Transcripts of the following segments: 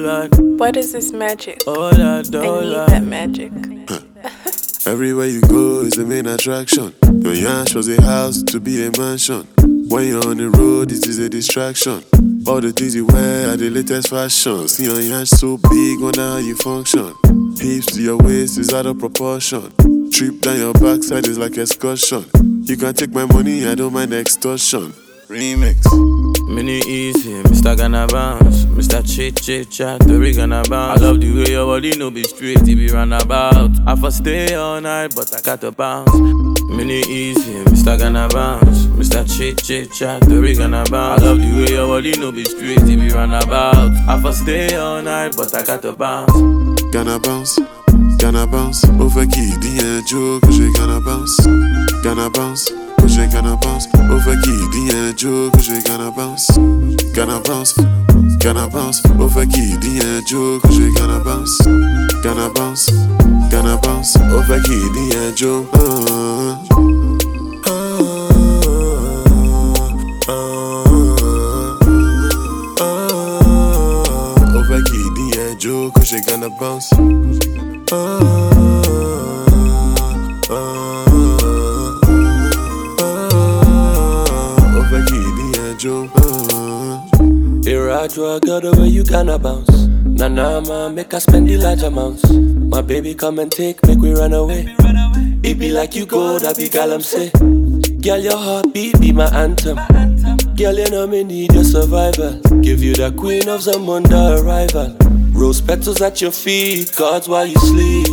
Lord, What is this magic? oh Lord, I need that magic. Everywhere you go is the main attraction. Your yash was a house to be a mansion. When you're on the road, it is a distraction. All the things you wear are the latest fashion. See your yash so big, wonder how you function. Hips to your waist is out of proportion. Trip down your backside is like excursion. You can take my money, I don't mind extortion. Remix. Mini easy, Mr. Gonna bounce, Mr. Chit Chit Chat, the we gonna bounce. I love the way your body no be straight, it be roundabout. I for stay all night, but I got to bounce. Mini easy, Mr. Gonna bounce, Mr. Chit Chit Chat, the we gonna bounce. I love the way your body no be straight, it be roundabout. I for stay all night, but I got to bounce. Gonna bounce, gonna bounce. Ó fẹ́ kí ìdíyẹn jó kó ṣe gonna bounce. Gonna bounce, kó ṣe gonna bounce. Ó fẹ́ kí ìdíyẹn jó kó ṣe gonna bounce. Gonna bounce, gonna bounce. Ó fẹ́ kí ìdíyẹn jó kó ṣe gonna bounce. Gonna bounce, gonna bounce. Ó fẹ́ kí ìdíyẹn jó. Ah, ah, ah, ah. Ó fẹ́ kí ìdíyẹn jó kó ṣe gonna bounce. Ó fẹ́ kí ìdíyẹn jó. Irajo, I got the way you gonna bounce. Nah, nah, man, make us spend the large amounts. My baby, come and take, make we run away. It be like you go, that be gal, I'm say. Girl, your heartbeat be my anthem. Girl, you know me need your survival. Give you the queen of under arrival. Rose petals at your feet, cards while you sleep.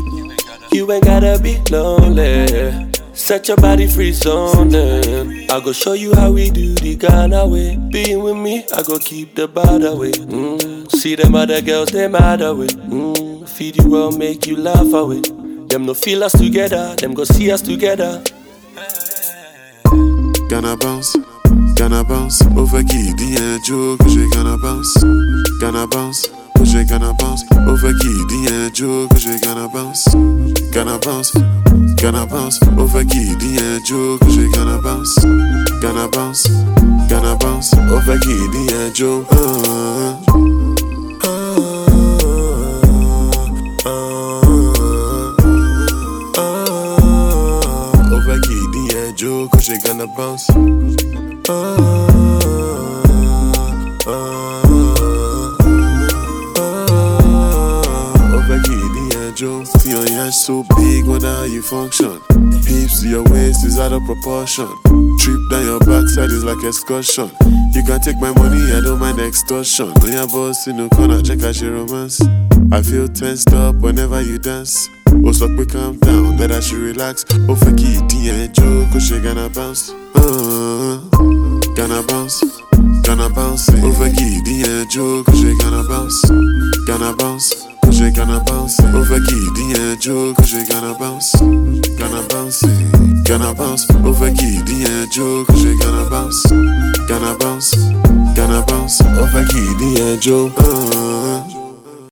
You ain't gotta be lonely. Set your body free, zoning. I go show you how we do the Ghana way. Being with me, I go keep the bad away. Mm. See them other girls, they mad away. Mm. Feed you well, make you laugh away. Them no feel us together, them go see us together. Gonna bounce, gonna bounce. Ó fẹ́ kí ìdíyẹn jó kó ṣe gonna bounce. Gonna bounce, kó ṣe gonna bounce. Ó fẹ́ kí ìdíyẹn jó kó ṣe gonna bounce. Gonna bounce, gonna bounce. Ó fẹ́ kí ìdíyẹn jó kó ṣe gonna bounce. Gonna bounce, gonna bounce. Ó fẹ́ kí ìdíyẹn jó. Ah, ah, ah, ah. Ó fẹ́ kí ìdíyẹn jó kó ṣe gonna bounce. Ó So big, wonder how you function. Hips to your waist is out of proportion. Trip down your backside is like excursion. You can take my money, I don't mind extortion. When your boss in the corner, check out your romance. I feel tensed up whenever you dance. Ó sọ pé calm down, that I should relax. Ó fẹ́ kí ìdíyẹn jó kó ṣe gonna bounce. Uh, gonna bounce, gonna bounce. Ó fẹ́ kí ìdíyẹn jó kó ṣe gonna bounce. Gonna bounce, kó ṣe gonna bounce. Ó fẹ́ kí ìdíyẹn jó kó ṣe gonna bounce. Gonna bounce, gonna bounce. Ó fẹ́ kí ìdíyẹn jó kó ṣe gonna bounce. Gonna bounce, gonna bounce. Ó fẹ́ kí ìdíyẹn jó. Uh,